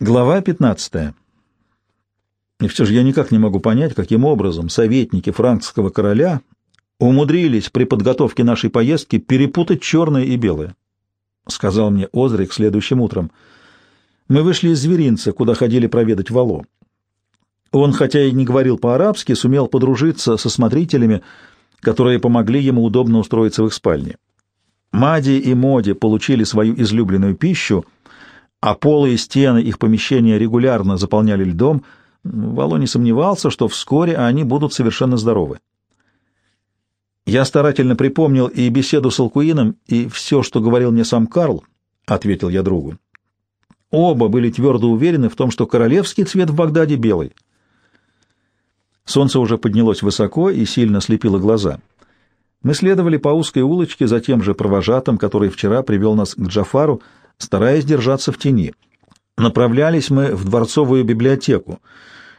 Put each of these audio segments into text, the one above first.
Глава 15. И все же я никак не могу понять, каким образом советники франкского короля умудрились при подготовке нашей поездки перепутать черное и белое, — сказал мне Озрик следующим утром. Мы вышли из зверинца, куда ходили проведать Вало. Он, хотя и не говорил по-арабски, сумел подружиться со смотрителями, которые помогли ему удобно устроиться в их спальне. Мади и Моди получили свою излюбленную пищу — а полы и стены их помещения регулярно заполняли льдом, Вало не сомневался, что вскоре они будут совершенно здоровы. «Я старательно припомнил и беседу с Алкуином, и все, что говорил мне сам Карл», — ответил я другу. Оба были твердо уверены в том, что королевский цвет в Багдаде белый. Солнце уже поднялось высоко и сильно слепило глаза. Мы следовали по узкой улочке за тем же провожатым, который вчера привел нас к Джафару, — стараясь держаться в тени. Направлялись мы в дворцовую библиотеку,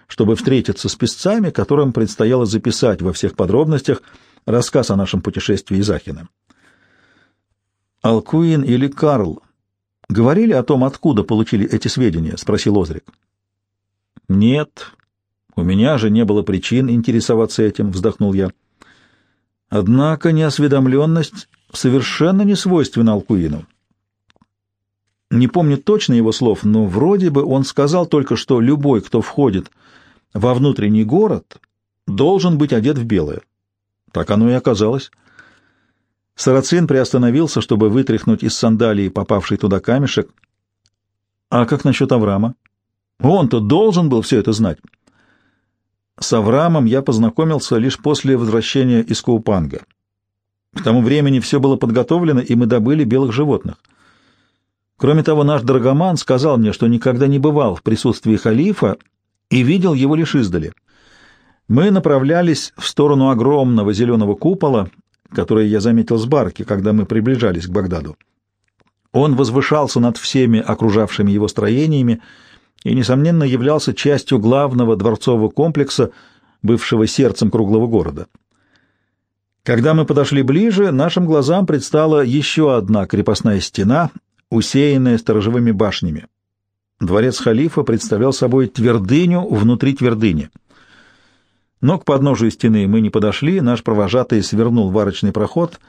чтобы встретиться с писцами, которым предстояло записать во всех подробностях рассказ о нашем путешествии из Ахина. «Алкуин или Карл говорили о том, откуда получили эти сведения?» — спросил Озрик. «Нет, у меня же не было причин интересоваться этим», — вздохнул я. «Однако неосведомленность совершенно не свойственна Алкуину. Не помню точно его слов, но вроде бы он сказал только, что любой, кто входит во внутренний город, должен быть одет в белое. Так оно и оказалось. Сарацин приостановился, чтобы вытряхнуть из сандалии попавший туда камешек. А как насчет Авраама? Он-то должен был все это знать. С Авраамом я познакомился лишь после возвращения из Каупанга. К тому времени все было подготовлено, и мы добыли белых животных — Кроме того, наш Драгоман сказал мне, что никогда не бывал в присутствии халифа и видел его лишь издали. Мы направлялись в сторону огромного зеленого купола, который я заметил с барки, когда мы приближались к Багдаду. Он возвышался над всеми окружавшими его строениями и, несомненно, являлся частью главного дворцового комплекса, бывшего сердцем круглого города. Когда мы подошли ближе, нашим глазам предстала еще одна крепостная стена — усеянная сторожевыми башнями. Дворец халифа представлял собой твердыню внутри твердыни. Но к подножию стены мы не подошли, наш провожатый свернул в арочный проход,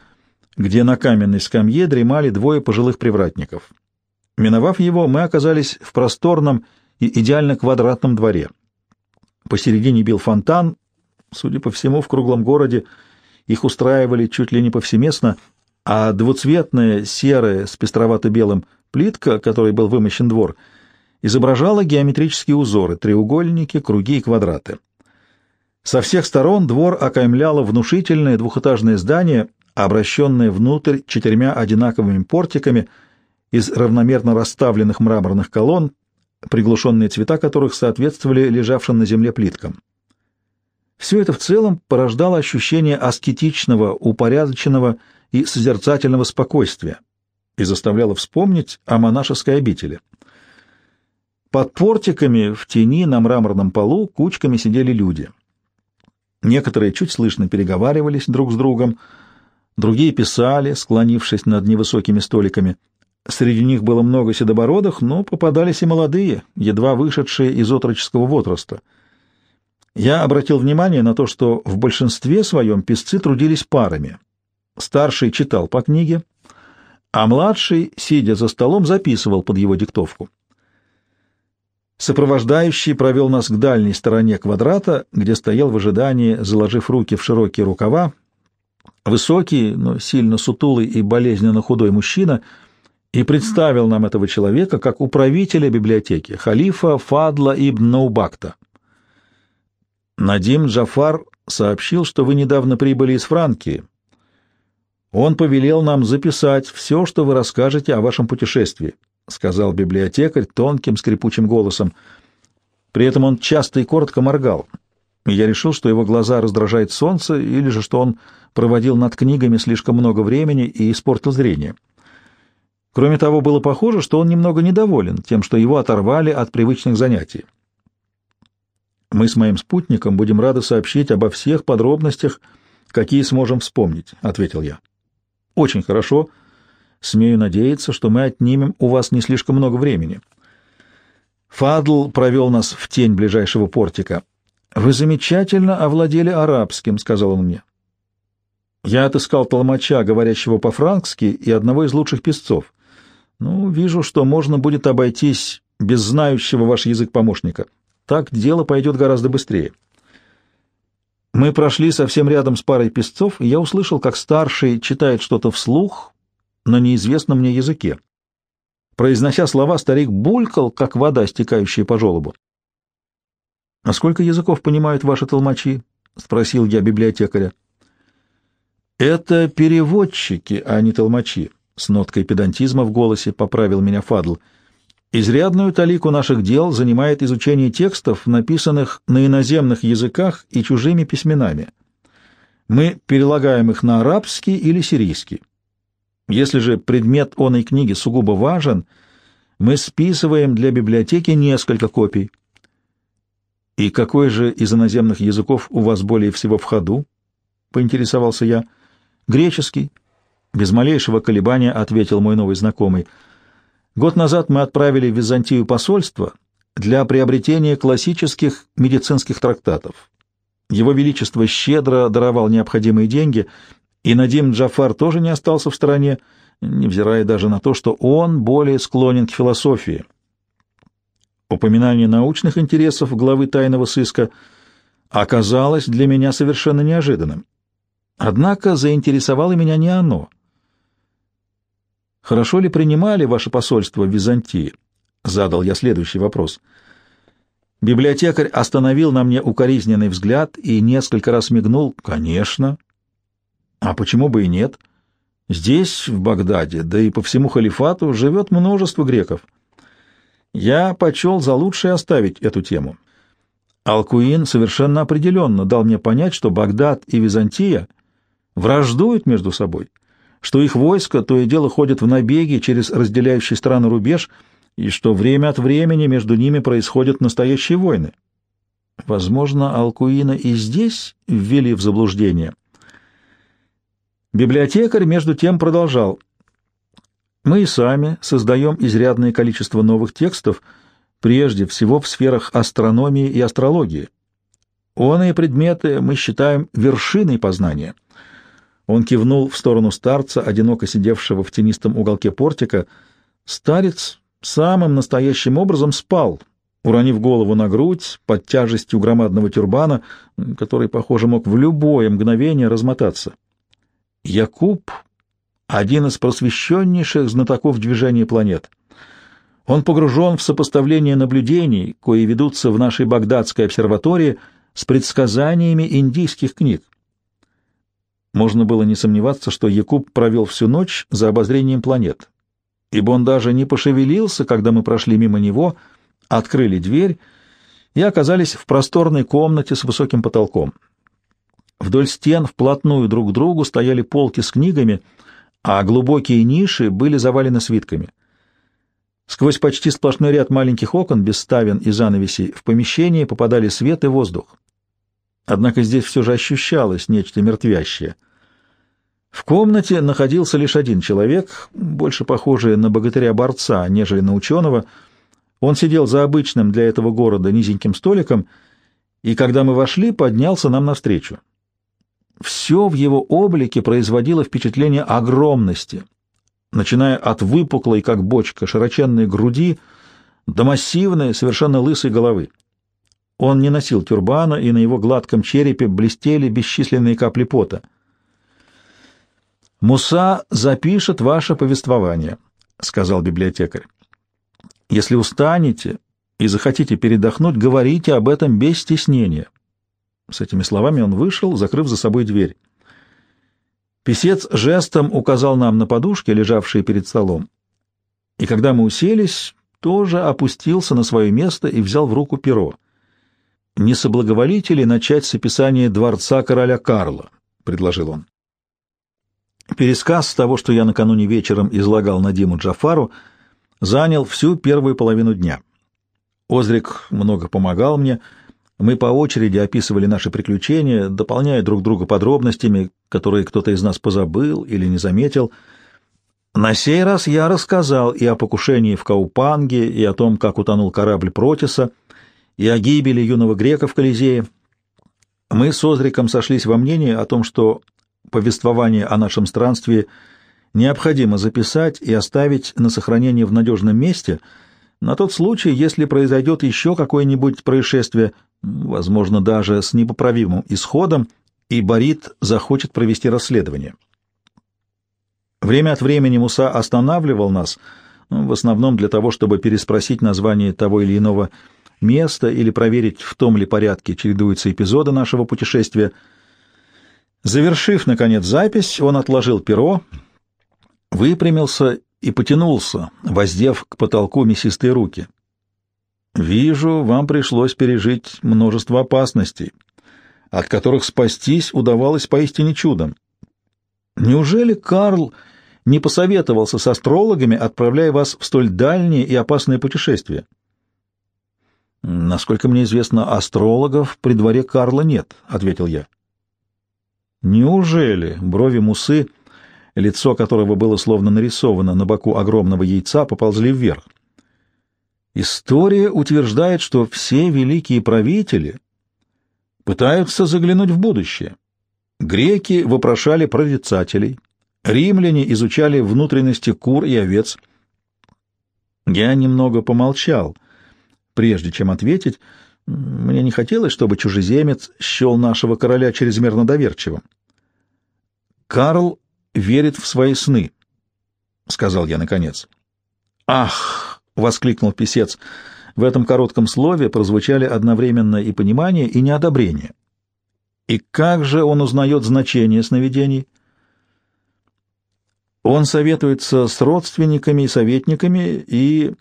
где на каменной скамье дремали двое пожилых привратников. Миновав его, мы оказались в просторном и идеально квадратном дворе. Посередине бил фонтан, судя по всему, в круглом городе их устраивали чуть ли не повсеместно — а двуцветная серая с пестровато-белым плитка, которой был вымощен двор, изображала геометрические узоры — треугольники, круги и квадраты. Со всех сторон двор окаймляло внушительное двухэтажное здание, обращенное внутрь четырьмя одинаковыми портиками из равномерно расставленных мраморных колонн, приглушенные цвета которых соответствовали лежавшим на земле плиткам. Все это в целом порождало ощущение аскетичного, упорядоченного и созерцательного спокойствия и заставляло вспомнить о монашеской обители. Под портиками в тени на мраморном полу кучками сидели люди. Некоторые чуть слышно переговаривались друг с другом, другие писали, склонившись над невысокими столиками. Среди них было много седобородых, но попадались и молодые, едва вышедшие из отроческого возраста. Я обратил внимание на то, что в большинстве своем писцы трудились парами — Старший читал по книге, а младший, сидя за столом, записывал под его диктовку. Сопровождающий провел нас к дальней стороне квадрата, где стоял в ожидании, заложив руки в широкие рукава, высокий, но сильно сутулый и болезненно худой мужчина, и представил нам этого человека как управителя библиотеки, халифа Фадла ибн Наубакта. Надим Джафар сообщил, что вы недавно прибыли из Франкии, он повелел нам записать все, что вы расскажете о вашем путешествии, — сказал библиотекарь тонким скрипучим голосом. При этом он часто и коротко моргал. Я решил, что его глаза раздражает солнце, или же что он проводил над книгами слишком много времени и испортил зрение. Кроме того, было похоже, что он немного недоволен тем, что его оторвали от привычных занятий. Мы с моим спутником будем рады сообщить обо всех подробностях, какие сможем вспомнить, — ответил я. Очень хорошо. Смею надеяться, что мы отнимем у вас не слишком много времени. Фадл провел нас в тень ближайшего портика. «Вы замечательно овладели арабским», — сказал он мне. «Я отыскал толмача, говорящего по-франкски, и одного из лучших песцов. Ну, вижу, что можно будет обойтись без знающего ваш язык помощника. Так дело пойдет гораздо быстрее». Мы прошли совсем рядом с парой песцов, и я услышал, как старший читает что-то вслух на неизвестном мне языке. Произнося слова, старик булькал, как вода, стекающая по желобу. — А сколько языков понимают ваши толмачи? — спросил я библиотекаря. — Это переводчики, а не толмачи, — с ноткой педантизма в голосе поправил меня Фадл. Изрядную талику наших дел занимает изучение текстов, написанных на иноземных языках и чужими письменами. Мы перелагаем их на арабский или сирийский. Если же предмет оной книги сугубо важен, мы списываем для библиотеки несколько копий. «И какой же из иноземных языков у вас более всего в ходу?» — поинтересовался я. «Греческий». Без малейшего колебания ответил мой новый знакомый. «Год назад мы отправили в Византию посольство для приобретения классических медицинских трактатов. Его Величество щедро даровал необходимые деньги — и Надим Джафар тоже не остался в стороне, невзирая даже на то, что он более склонен к философии. Упоминание научных интересов главы тайного сыска оказалось для меня совершенно неожиданным. Однако заинтересовало меня не оно. «Хорошо ли принимали ваше посольство в Византии?» — задал я следующий вопрос. Библиотекарь остановил на мне укоризненный взгляд и несколько раз мигнул. «Конечно». А почему бы и нет? Здесь, в Багдаде, да и по всему халифату, живет множество греков. Я почел за лучшее оставить эту тему. Алкуин совершенно определенно дал мне понять, что Багдад и Византия враждуют между собой, что их войско то и дело ходит в набеги через разделяющий страны рубеж, и что время от времени между ними происходят настоящие войны. Возможно, Алкуина и здесь ввели в заблуждение. Библиотекарь, между тем, продолжал. «Мы и сами создаем изрядное количество новых текстов, прежде всего в сферах астрономии и астрологии. Оные предметы мы считаем вершиной познания». Он кивнул в сторону старца, одиноко сидевшего в тенистом уголке портика. Старец самым настоящим образом спал, уронив голову на грудь под тяжестью громадного тюрбана, который, похоже, мог в любое мгновение размотаться. Якуб — один из просвещеннейших знатоков движения планет. Он погружен в сопоставление наблюдений, кои ведутся в нашей Багдадской обсерватории с предсказаниями индийских книг. Можно было не сомневаться, что Якуб провел всю ночь за обозрением планет, ибо он даже не пошевелился, когда мы прошли мимо него, открыли дверь и оказались в просторной комнате с высоким потолком. Вдоль стен вплотную друг к другу стояли полки с книгами, а глубокие ниши были завалены свитками. Сквозь почти сплошной ряд маленьких окон без ставен и занавесей в помещение попадали свет и воздух. Однако здесь все же ощущалось нечто мертвящее. В комнате находился лишь один человек, больше похожий на богатыря-борца, нежели на ученого. Он сидел за обычным для этого города низеньким столиком, и, когда мы вошли, поднялся нам навстречу. Все в его облике производило впечатление огромности, начиная от выпуклой, как бочка, широченной груди до массивной, совершенно лысой головы. Он не носил тюрбана, и на его гладком черепе блестели бесчисленные капли пота. «Муса запишет ваше повествование», — сказал библиотекарь. «Если устанете и захотите передохнуть, говорите об этом без стеснения. С этими словами он вышел, закрыв за собой дверь. Песец жестом указал нам на подушки, лежавшие перед столом. И когда мы уселись, тоже опустился на свое место и взял в руку перо. «Не соблаговолите ли начать с описания дворца короля Карла?» — предложил он. Пересказ того, что я накануне вечером излагал на Диму Джафару, занял всю первую половину дня. Озрик много помогал мне — мы по очереди описывали наши приключения, дополняя друг друга подробностями, которые кто-то из нас позабыл или не заметил. На сей раз я рассказал и о покушении в Каупанге, и о том, как утонул корабль Протиса, и о гибели юного грека в Колизее. Мы с Озриком сошлись во мнении о том, что повествование о нашем странстве необходимо записать и оставить на сохранение в надежном месте на тот случай, если произойдет еще какое-нибудь происшествие, возможно, даже с непоправимым исходом, и Борит захочет провести расследование. Время от времени Муса останавливал нас, ну, в основном для того, чтобы переспросить название того или иного места или проверить, в том ли порядке чередуются эпизоды нашего путешествия. Завершив, наконец, запись, он отложил перо, выпрямился и потянулся, воздев к потолку мясистые руки. «Вижу, вам пришлось пережить множество опасностей, от которых спастись удавалось поистине чудом. Неужели Карл не посоветовался с астрологами, отправляя вас в столь дальние и опасные путешествия?» «Насколько мне известно, астрологов при дворе Карла нет», — ответил я. «Неужели?» — брови Мусы, лицо которого было словно нарисовано на боку огромного яйца, поползли вверх. «История утверждает, что все великие правители пытаются заглянуть в будущее. Греки вопрошали прорицателей, римляне изучали внутренности кур и овец». Я немного помолчал — Прежде чем ответить, мне не хотелось, чтобы чужеземец счел нашего короля чрезмерно доверчивым. «Карл верит в свои сны», — сказал я наконец. «Ах!» — воскликнул писец. В этом коротком слове прозвучали одновременно и понимание, и неодобрение. И как же он узнает значение сновидений? Он советуется с родственниками и советниками и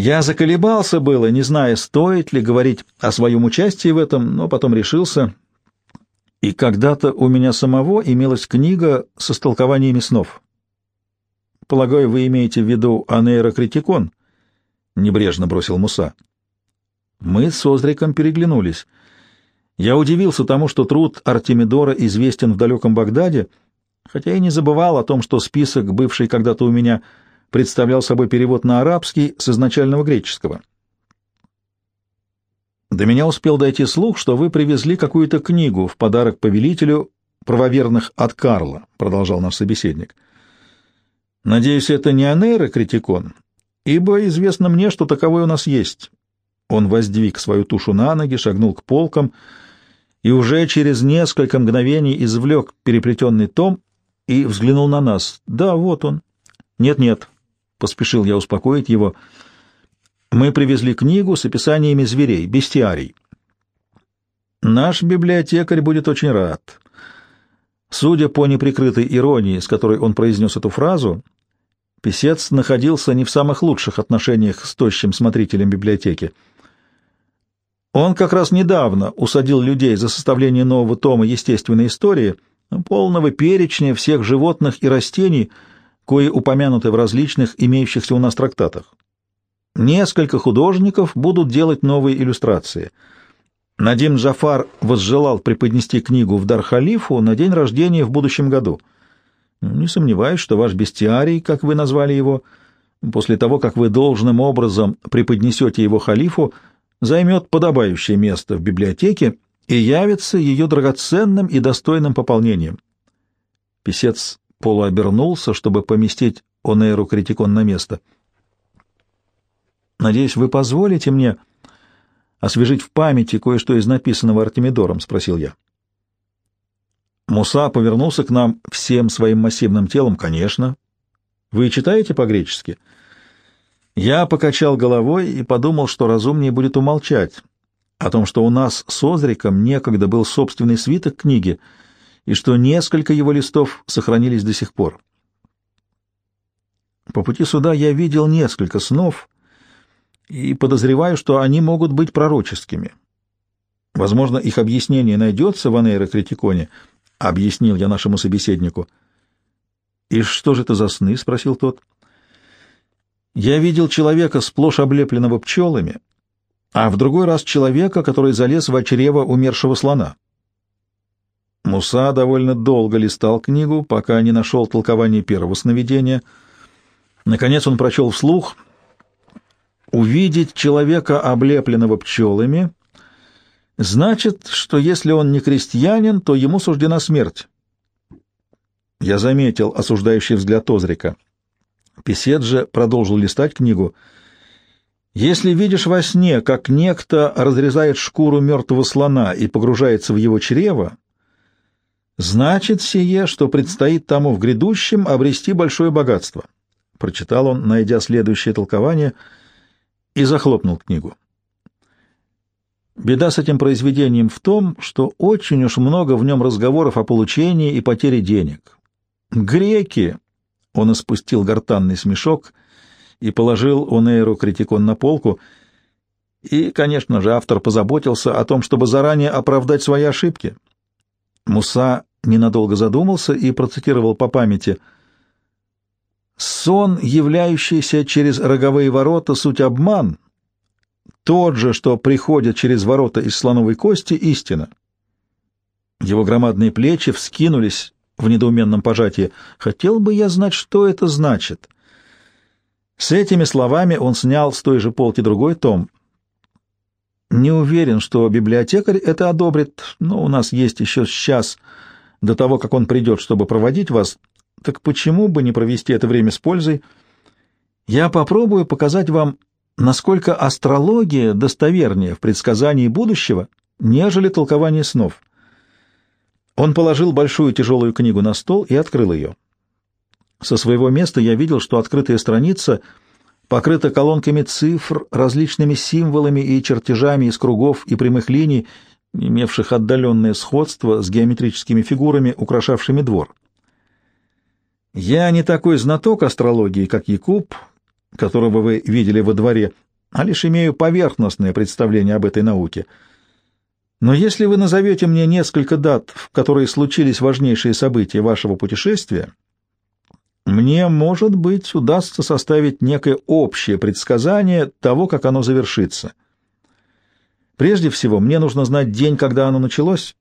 я заколебался было, не зная, стоит ли говорить о своем участии в этом, но потом решился. И когда-то у меня самого имелась книга с истолкованиями снов. Полагаю, вы имеете в виду анейрокритикон? Небрежно бросил Муса. Мы с Озриком переглянулись. Я удивился тому, что труд Артемидора известен в далеком Багдаде, хотя и не забывал о том, что список, бывший когда-то у меня, — представлял собой перевод на арабский с изначального греческого. До меня успел дойти слух, что вы привезли какую-то книгу в подарок повелителю правоверных от Карла, продолжал наш собеседник. Надеюсь, это не анейрокритикон, ибо известно мне, что таковой у нас есть. Он воздвиг свою тушу на ноги, шагнул к полкам и уже через несколько мгновений извлек переплетенный том и взглянул на нас. Да, вот он. Нет-нет, — поспешил я успокоить его. «Мы привезли книгу с описаниями зверей, бестиарий. Наш библиотекарь будет очень рад». Судя по неприкрытой иронии, с которой он произнес эту фразу, писец находился не в самых лучших отношениях с тощим смотрителем библиотеки. Он как раз недавно усадил людей за составление нового тома естественной истории, полного перечня всех животных и растений — кои упомянуты в различных имеющихся у нас трактатах. Несколько художников будут делать новые иллюстрации. Надим Джафар возжелал преподнести книгу в дар халифу на день рождения в будущем году. Не сомневаюсь, что ваш бестиарий, как вы назвали его, после того, как вы должным образом преподнесете его халифу, займет подобающее место в библиотеке и явится ее драгоценным и достойным пополнением. Писец полуобернулся, чтобы поместить Онейру Критикон на место. «Надеюсь, вы позволите мне освежить в памяти кое-что из написанного Артемидором?» — спросил я. Муса повернулся к нам всем своим массивным телом. «Конечно. Вы читаете по-гречески?» Я покачал головой и подумал, что разумнее будет умолчать о том, что у нас с Озриком некогда был собственный свиток книги — и что несколько его листов сохранились до сих пор. По пути сюда я видел несколько снов и подозреваю, что они могут быть пророческими. Возможно, их объяснение найдется в анейрокритиконе, — объяснил я нашему собеседнику. — И что же это за сны? — спросил тот. — Я видел человека, сплошь облепленного пчелами, а в другой раз человека, который залез в чрево умершего слона. Муса довольно долго листал книгу, пока не нашел толкование первого сновидения. Наконец он прочел вслух «Увидеть человека, облепленного пчелами, значит, что если он не крестьянин, то ему суждена смерть». Я заметил осуждающий взгляд Озрика. Песет же продолжил листать книгу. «Если видишь во сне, как некто разрезает шкуру мертвого слона и погружается в его чрево, значит сие, что предстоит тому в грядущем обрести большое богатство». Прочитал он, найдя следующее толкование, и захлопнул книгу. Беда с этим произведением в том, что очень уж много в нем разговоров о получении и потере денег. Греки он испустил гортанный смешок и положил Онейру критикон на полку. И, конечно же, автор позаботился о том, чтобы заранее оправдать свои ошибки. Муса ненадолго задумался и процитировал по памяти «Сон, являющийся через роговые ворота, суть обман, тот же, что приходит через ворота из слоновой кости, истина». Его громадные плечи вскинулись в недоуменном пожатии. «Хотел бы я знать, что это значит». С этими словами он снял с той же полки другой том. «Не уверен, что библиотекарь это одобрит, но у нас есть еще час до того, как он придет, чтобы проводить вас. Так почему бы не провести это время с пользой? Я попробую показать вам, насколько астрология достовернее в предсказании будущего, нежели толкование снов». Он положил большую тяжелую книгу на стол и открыл ее. Со своего места я видел, что открытая страница покрыта колонками цифр, различными символами и чертежами из кругов и прямых линий, имевших отдаленное сходство с геометрическими фигурами, украшавшими двор. Я не такой знаток астрологии, как Якуб, которого вы видели во дворе, а лишь имею поверхностное представление об этой науке — но если вы назовете мне несколько дат, в которые случились важнейшие события вашего путешествия, мне, может быть, удастся составить некое общее предсказание того, как оно завершится. Прежде всего, мне нужно знать день, когда оно началось,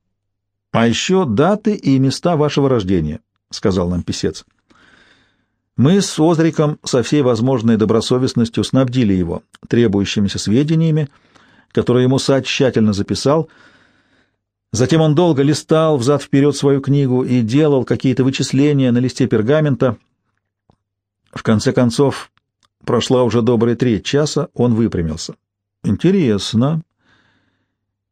а еще даты и места вашего рождения, — сказал нам писец. Мы с Озриком со всей возможной добросовестностью снабдили его требующимися сведениями, которые Муса тщательно записал — Затем он долго листал взад-вперед свою книгу и делал какие-то вычисления на листе пергамента. В конце концов, прошла уже добрая треть часа, он выпрямился. «Интересно.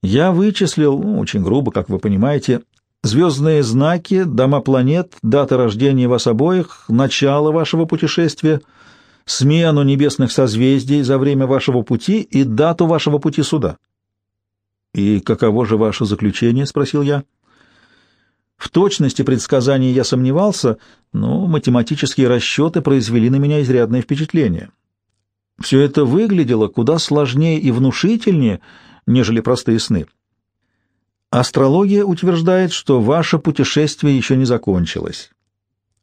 Я вычислил, ну, очень грубо, как вы понимаете, звездные знаки, дома планет, дата рождения вас обоих, начало вашего путешествия, смену небесных созвездий за время вашего пути и дату вашего пути сюда». «И каково же ваше заключение?» — спросил я. В точности предсказаний я сомневался, но математические расчеты произвели на меня изрядное впечатление. Все это выглядело куда сложнее и внушительнее, нежели простые сны. Астрология утверждает, что ваше путешествие еще не закончилось.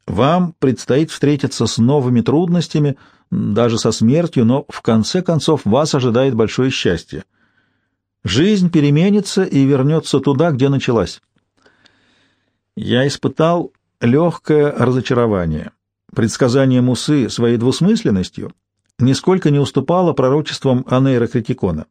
Вам предстоит встретиться с новыми трудностями, даже со смертью, но в конце концов вас ожидает большое счастье. Жизнь переменится и вернется туда, где началась. Я испытал легкое разочарование. Предсказание Мусы своей двусмысленностью нисколько не уступало пророчествам Анейра Критикона.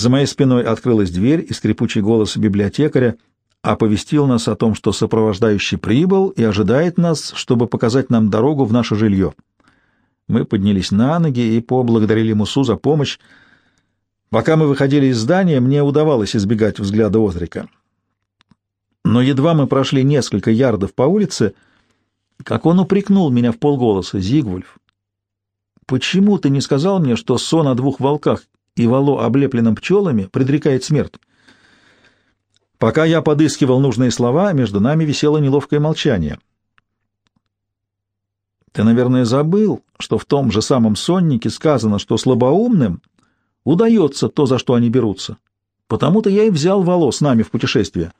За моей спиной открылась дверь, и скрипучий голос библиотекаря оповестил нас о том, что сопровождающий прибыл и ожидает нас, чтобы показать нам дорогу в наше жилье. Мы поднялись на ноги и поблагодарили Мусу за помощь, Пока мы выходили из здания, мне удавалось избегать взгляда Озрика. Но едва мы прошли несколько ярдов по улице, как он упрекнул меня в полголоса, «Зигвульф, почему ты не сказал мне, что сон о двух волках и вало, облепленном пчелами, предрекает смерть?» Пока я подыскивал нужные слова, между нами висело неловкое молчание. «Ты, наверное, забыл, что в том же самом соннике сказано, что слабоумным удается то, за что они берутся. Потому-то я и взял Вало с нами в путешествие.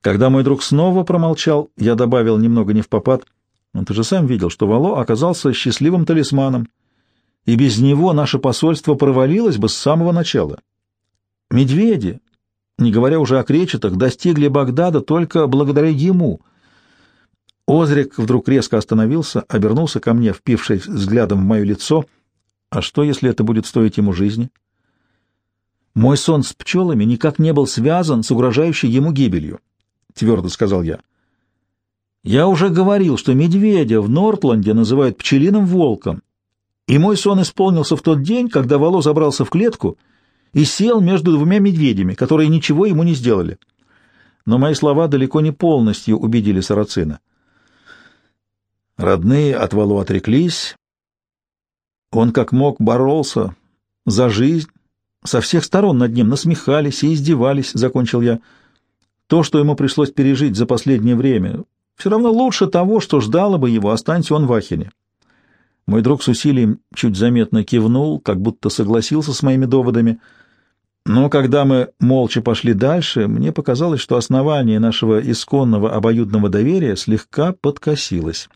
Когда мой друг снова промолчал, я добавил немного не в попад. «Ну, ты же сам видел, что Вало оказался счастливым талисманом, и без него наше посольство провалилось бы с самого начала. Медведи, не говоря уже о кречетах, достигли Багдада только благодаря ему. Озрик вдруг резко остановился, обернулся ко мне, впившись взглядом в мое лицо. А что, если это будет стоить ему жизни? Мой сон с пчелами никак не был связан с угрожающей ему гибелью, — твердо сказал я. Я уже говорил, что медведя в Нортланде называют пчелиным волком, и мой сон исполнился в тот день, когда Вало забрался в клетку и сел между двумя медведями, которые ничего ему не сделали. Но мои слова далеко не полностью убедили Сарацина. Родные от Вало отреклись. Он как мог боролся за жизнь. Со всех сторон над ним насмехались и издевались, — закончил я. То, что ему пришлось пережить за последнее время, все равно лучше того, что ждало бы его, останься он в Ахине. Мой друг с усилием чуть заметно кивнул, как будто согласился с моими доводами, но когда мы молча пошли дальше, мне показалось, что основание нашего исконного обоюдного доверия слегка подкосилось.